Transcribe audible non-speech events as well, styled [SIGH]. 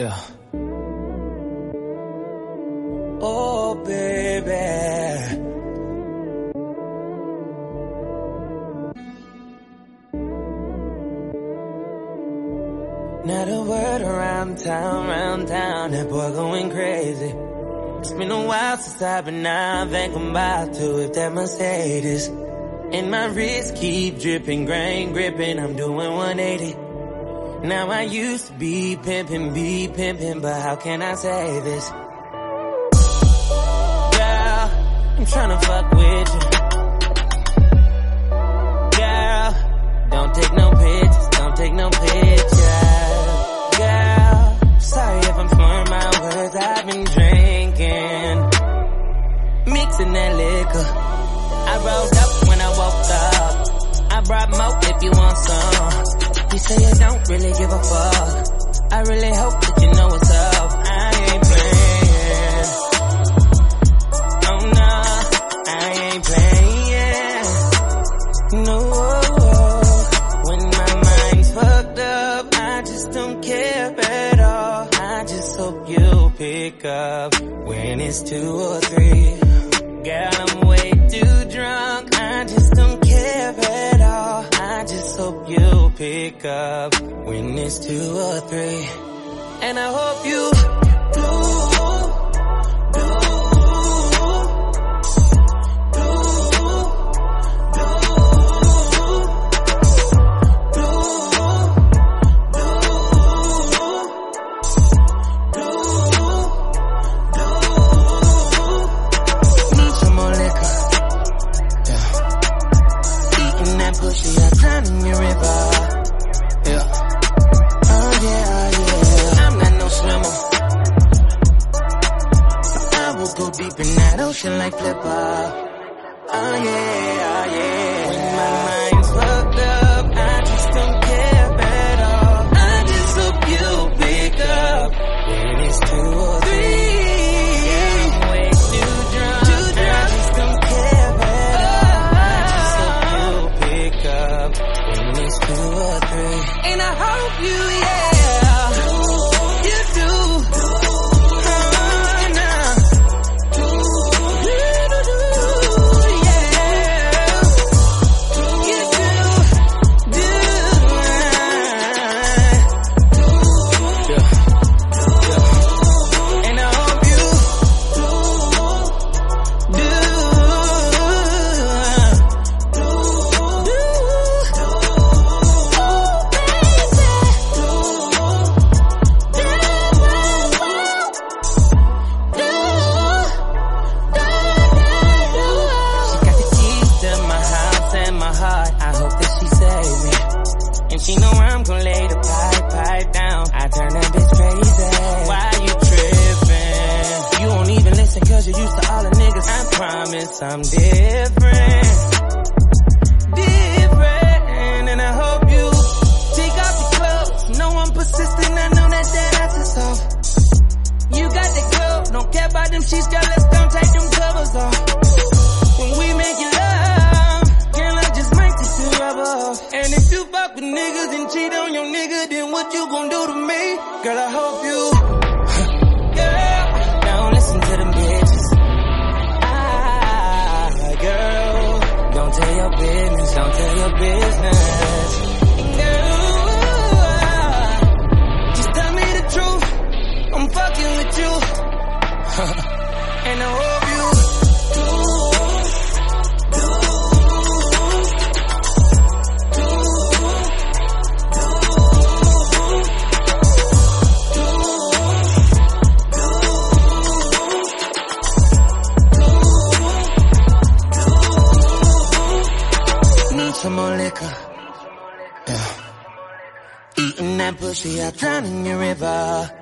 Yeah. Oh, baby. Not a word around town, around town, that boy going crazy. It's been a while since I've been out, think I'm about to with that Mercedes. And my wrist keep dripping, grain gripping, I'm doing 180. Now I used to be pimping, be pimping, but how can I say this? Girl, I'm tryna fuck with you. Girl, don't take no pictures, don't take no pictures. Girl, sorry if I'm slurring my words, I've been drinking. Mixing that liquor. I rolled up when I woke up. I brought more if you want some. Really give a fuck. I really hope that you know what's up. I ain't playing. Oh no, I ain't playing. No, when my mind's fucked up, I just don't care at all. I just hope you pick up when it's two or three. Girl, I'm way too drunk. I just don't care at all. Pick up when it's two or three. And I hope you in like Flipper. Oh yeah, oh yeah. When my mind's fucked up, I just don't care at all. I just hope you pick up when it's two or three. Two or three. And I hope you, yeah. Heart. I hope that she save me. And she know I'm gonna lay the pipe, pipe down. I turn that bitch crazy. Why you tripping? You won't even listen cause you're used to all the niggas. I promise I'm. Different. Girl, I hope you. [LAUGHS] Girl, don't listen to them bitches. Ah, girl, don't tell your business, don't tell your business. Girl, just tell me the truth. I'm fucking with you. [LAUGHS] and I pussy, I drown in your river.